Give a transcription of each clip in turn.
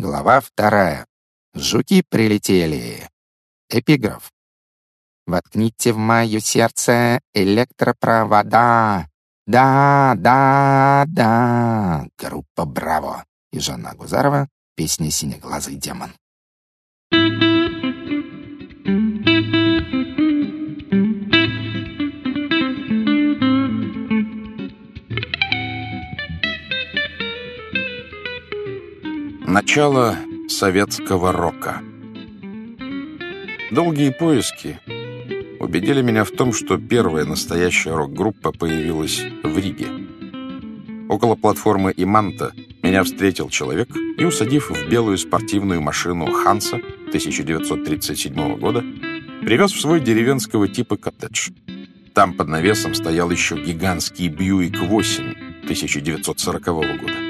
Глава вторая. Жуки прилетели. Эпиграф. Воткните в мое сердце электропровода. Да, да, да. Группа «Браво» и Жанна Гузарова. Песня «Синеглазый демон». Начало советского рока. Долгие поиски убедили меня в том, что первая настоящая рок-группа появилась в Риге. Около платформы Иманта меня встретил человек и, усадив в белую спортивную машину Ханса 1937 года, привез в свой деревенского типа коттедж. Там под навесом стоял еще гигантский Бьюик-8 1940 года.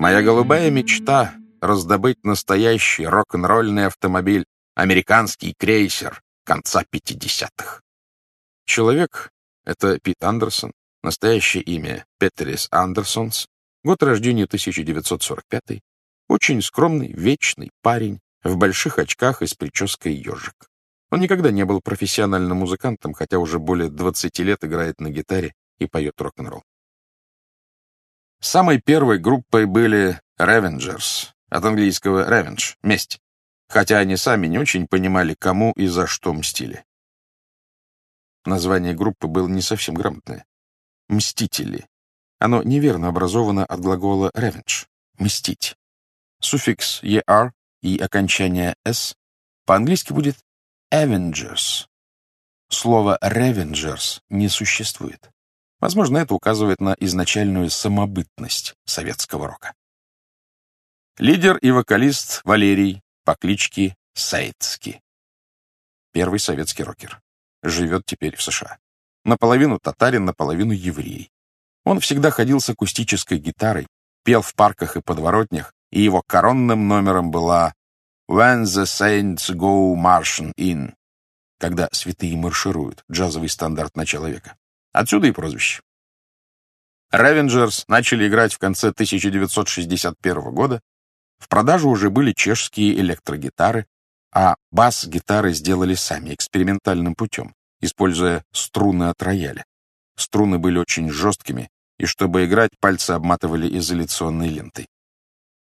Моя голубая мечта — раздобыть настоящий рок-н-ролльный автомобиль, американский крейсер конца 50-х. Человек — это Пит Андерсон, настоящее имя Петерис Андерсонс, год рождения 1945 очень скромный, вечный парень, в больших очках и с прической ежик. Он никогда не был профессиональным музыкантом, хотя уже более 20 лет играет на гитаре и поет рок-н-ролл. Самой первой группой были Revengers, от английского revenge — месть, хотя они сами не очень понимали, кому и за что мстили. Название группы было не совсем грамотное. «Мстители». Оно неверно образовано от глагола revenge — «мстить». Суффикс «er» и окончание «s» по-английски будет «avengers». Слово «revengers» не существует. Возможно, это указывает на изначальную самобытность советского рока. Лидер и вокалист Валерий по кличке Сейцки. Первый советский рокер. Живет теперь в США. Наполовину татарин, наполовину еврей. Он всегда ходил с акустической гитарой, пел в парках и подворотнях, и его коронным номером была «When the Saints Go Marching In», когда святые маршируют, джазовый стандарт начала века. Отсюда и прозвище. Ревенджерс начали играть в конце 1961 года. В продажу уже были чешские электрогитары, а бас-гитары сделали сами экспериментальным путем, используя струны от рояля. Струны были очень жесткими, и чтобы играть, пальцы обматывали изоляционной лентой.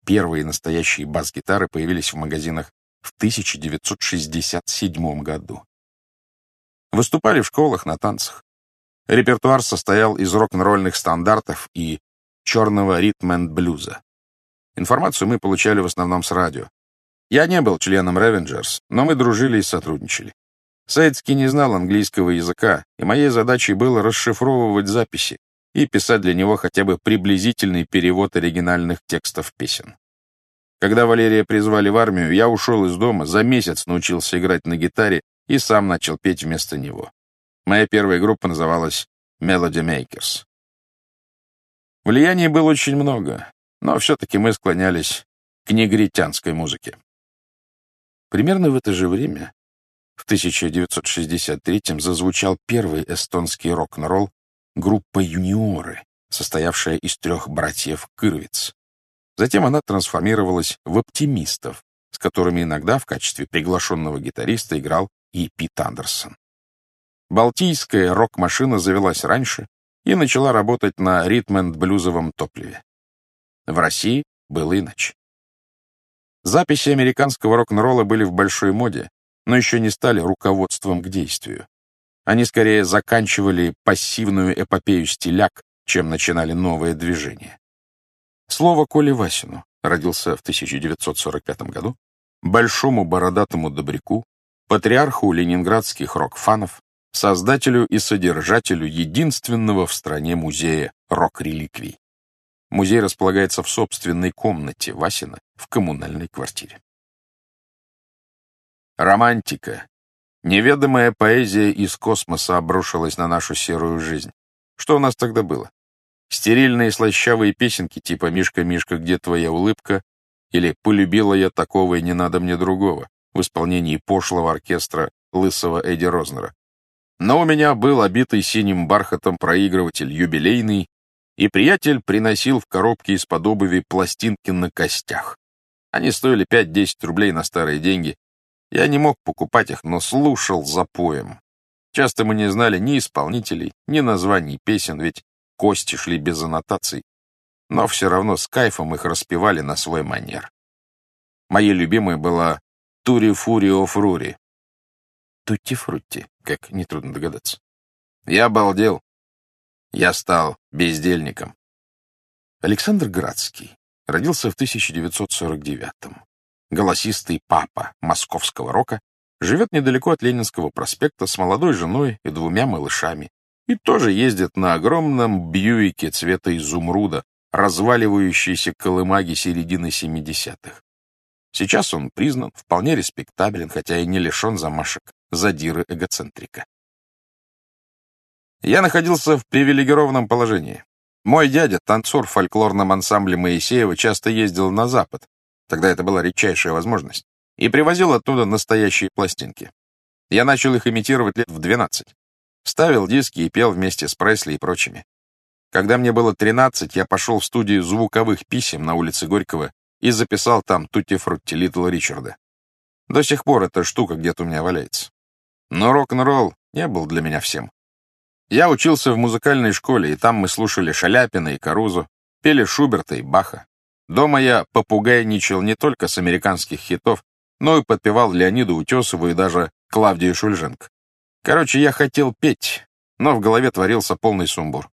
Первые настоящие бас-гитары появились в магазинах в 1967 году. Выступали в школах на танцах. Репертуар состоял из рок-н-ролльных стандартов и черного ритм-энд-блюза. Информацию мы получали в основном с радио. Я не был членом Revengers, но мы дружили и сотрудничали. Сайдский не знал английского языка, и моей задачей было расшифровывать записи и писать для него хотя бы приблизительный перевод оригинальных текстов песен. Когда Валерия призвали в армию, я ушел из дома, за месяц научился играть на гитаре и сам начал петь вместо него. Моя первая группа называлась Melody Makers. Влияний было очень много, но все-таки мы склонялись к негритянской музыке. Примерно в это же время, в 1963-м, зазвучал первый эстонский рок-н-ролл группа «Юниоры», состоявшая из трех братьев Кырвиц. Затем она трансформировалась в оптимистов, с которыми иногда в качестве приглашенного гитариста играл и Пит Андерсон. Балтийская рок-машина завелась раньше и начала работать на ритм-энд-блюзовом топливе. В России было иначе. Записи американского рок-н-ролла были в большой моде, но еще не стали руководством к действию. Они скорее заканчивали пассивную эпопею стиляк, чем начинали новое движение. Слово Коле Васину родился в 1945 году, большому бородатому добряку, патриарху ленинградских рок-фанов, создателю и содержателю единственного в стране музея рок-реликвий. Музей располагается в собственной комнате Васина в коммунальной квартире. Романтика. Неведомая поэзия из космоса обрушилась на нашу серую жизнь. Что у нас тогда было? Стерильные слащавые песенки типа «Мишка, Мишка, где твоя улыбка?» или «Полюбила я такого и не надо мне другого» в исполнении пошлого оркестра лысого Эдди Рознера. Но у меня был обитый синим бархатом проигрыватель юбилейный, и приятель приносил в коробке из-под обуви пластинки на костях. Они стоили 5-10 рублей на старые деньги. Я не мог покупать их, но слушал за поем. Часто мы не знали ни исполнителей, ни названий песен, ведь кости шли без аннотаций. Но все равно с кайфом их распевали на свой манер. Моей любимой была «Тури Фури оф Рури». Тутти-фрутти, как нетрудно догадаться. Я обалдел. Я стал бездельником. Александр Градский родился в 1949-м. Голосистый папа московского рока живет недалеко от Ленинского проспекта с молодой женой и двумя малышами и тоже ездит на огромном Бьюике цвета изумруда, разваливающейся колымаги середины 70-х. Сейчас он признан вполне респектабелен, хотя и не лишен замашек задиры-эгоцентрика. Я находился в привилегированном положении. Мой дядя, танцор в фольклорном ансамбле Моисеева, часто ездил на Запад, тогда это была редчайшая возможность, и привозил оттуда настоящие пластинки. Я начал их имитировать лет в 12. Ставил диски и пел вместе с Пресли и прочими. Когда мне было 13, я пошел в студию звуковых писем на улице Горького и записал там «Тутти Фрутти» Литл Ричарда. До сих пор эта штука где-то у меня валяется. Но рок-н-ролл не был для меня всем. Я учился в музыкальной школе, и там мы слушали Шаляпина и Карузу, пели Шуберта и Баха. Дома я попугайничал не только с американских хитов, но и подпевал Леониду Утесову и даже Клавдию Шульженко. Короче, я хотел петь, но в голове творился полный сумбур.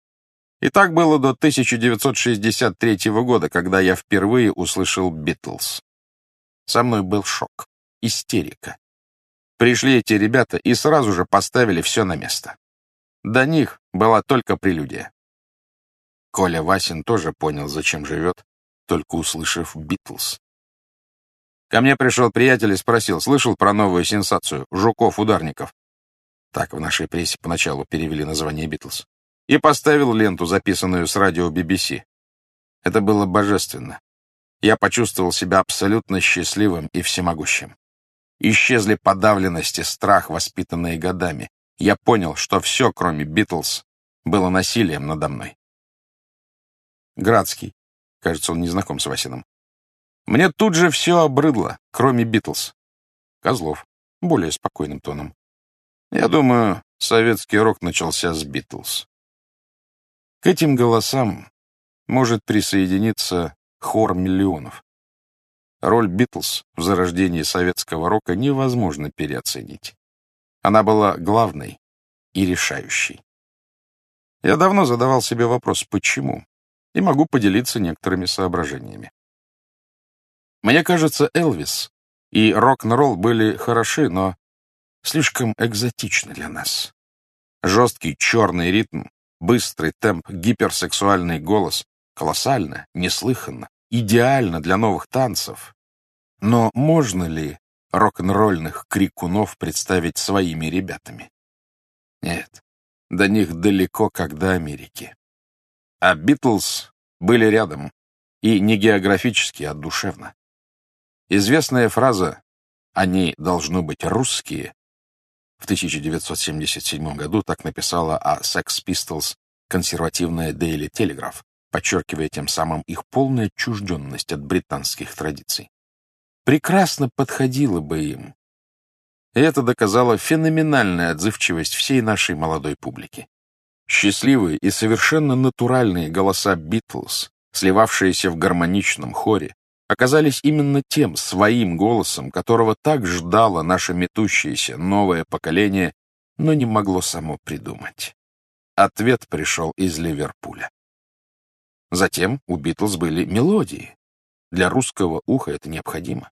И так было до 1963 года, когда я впервые услышал «Битлз». Со мной был шок, истерика. Пришли эти ребята и сразу же поставили все на место. До них была только прелюдия. Коля Васин тоже понял, зачем живет, только услышав «Битлз». Ко мне пришел приятель и спросил, слышал про новую сенсацию «Жуков-ударников». Так в нашей прессе поначалу перевели название «Битлз». И поставил ленту, записанную с радио BBC. Это было божественно. Я почувствовал себя абсолютно счастливым и всемогущим. Исчезли подавленность и страх, воспитанные годами я понял, что все, кроме Битлз, было насилием надо мной. Градский. Кажется, он не знаком с Васиным. Мне тут же все обрыдло, кроме Битлз. Козлов. Более спокойным тоном. Я думаю, советский рок начался с Битлз. К этим голосам может присоединиться хор миллионов. Роль Битлз в зарождении советского рока невозможно переоценить. Она была главной и решающей. Я давно задавал себе вопрос «почему?» и могу поделиться некоторыми соображениями. Мне кажется, Элвис и рок-н-ролл были хороши, но слишком экзотичны для нас. Жесткий черный ритм, быстрый темп, гиперсексуальный голос — колоссально, неслыханно, идеально для новых танцев. Но можно ли рок-н-ролльных крикунов представить своими ребятами. Нет, до них далеко, как до Америки. А Битлз были рядом, и не географически, а душевно. Известная фраза «они должны быть русские» в 1977 году так написала о Sex Pistols консервативная Daily Telegraph, подчеркивая тем самым их полную отчужденность от британских традиций прекрасно подходило бы им. И это доказало феноменальная отзывчивость всей нашей молодой публики. Счастливые и совершенно натуральные голоса Битлз, сливавшиеся в гармоничном хоре, оказались именно тем своим голосом, которого так ждало наше метущееся новое поколение, но не могло само придумать. Ответ пришел из Ливерпуля. Затем у Битлз были мелодии. Для русского уха это необходимо.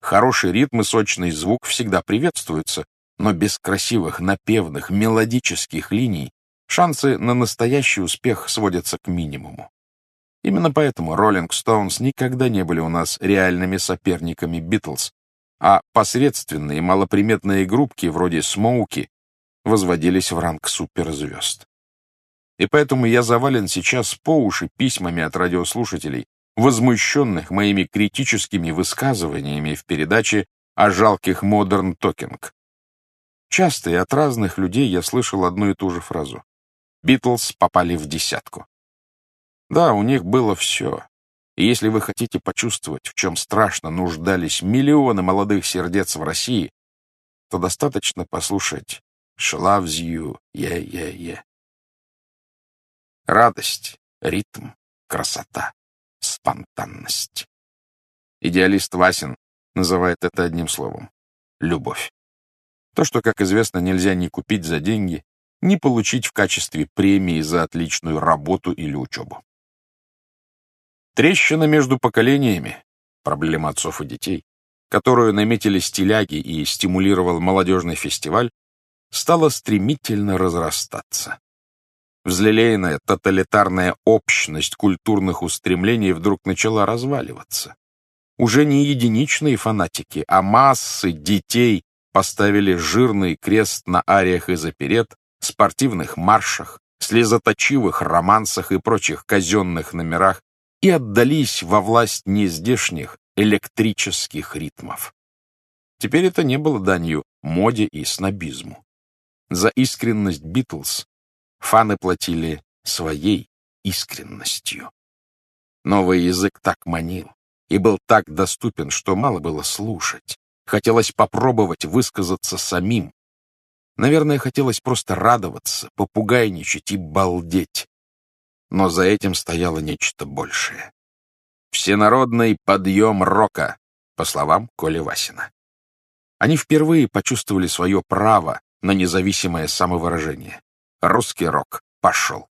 Хороший ритм и сочный звук всегда приветствуются, но без красивых, напевных, мелодических линий шансы на настоящий успех сводятся к минимуму. Именно поэтому Rolling Stones никогда не были у нас реальными соперниками Битлз, а посредственные малоприметные группки вроде Смоуки возводились в ранг суперзвезд. И поэтому я завален сейчас по уши письмами от радиослушателей, возмущенных моими критическими высказываниями в передаче о жалких модерн токинг. Часто и от разных людей я слышал одну и ту же фразу. Битлз попали в десятку. Да, у них было все. И если вы хотите почувствовать, в чем страшно нуждались миллионы молодых сердец в России, то достаточно послушать «She loves you, yeah, yeah, yeah». Радость, ритм, красота, спонтанность. Идеалист Васин называет это одним словом — любовь. То, что, как известно, нельзя ни купить за деньги, ни получить в качестве премии за отличную работу или учебу. Трещина между поколениями, проблема отцов и детей, которую наметили стиляги и стимулировал молодежный фестиваль, стала стремительно разрастаться. Взлелеянная тоталитарная общность культурных устремлений вдруг начала разваливаться. Уже не единичные фанатики, а массы детей поставили жирный крест на ариях из оперет, спортивных маршах, слезоточивых романсах и прочих казенных номерах и отдались во власть нездешних электрических ритмов. Теперь это не было данью моде и снобизму. За искренность Битлз фаны платили своей искренностью. Новый язык так манил и был так доступен, что мало было слушать. Хотелось попробовать высказаться самим. Наверное, хотелось просто радоваться, попугайничать и балдеть. Но за этим стояло нечто большее. Всенародный подъем рока, по словам Коли Васина. Они впервые почувствовали свое право на независимое самовыражение. Русский рок пошел.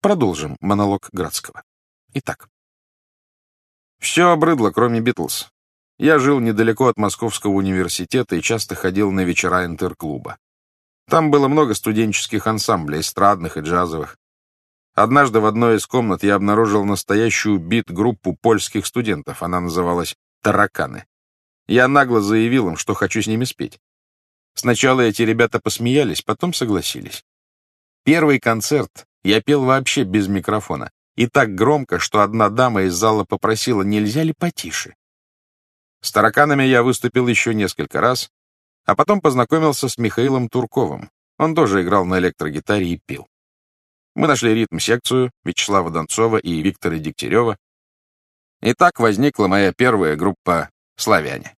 Продолжим монолог Градского. Итак. Все обрыдло, кроме Битлз. Я жил недалеко от Московского университета и часто ходил на вечера интерклуба. Там было много студенческих ансамблей, эстрадных и джазовых. Однажды в одной из комнат я обнаружил настоящую бит-группу польских студентов. Она называлась «Тараканы». Я нагло заявил им, что хочу с ними спеть. Сначала эти ребята посмеялись, потом согласились. Первый концерт я пел вообще без микрофона. И так громко, что одна дама из зала попросила, нельзя ли потише. С тараканами я выступил еще несколько раз, а потом познакомился с Михаилом Турковым. Он тоже играл на электрогитаре и пил. Мы нашли ритм-секцию Вячеслава Донцова и Виктора Дегтярева. И так возникла моя первая группа «Славяне».